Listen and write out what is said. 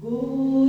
Go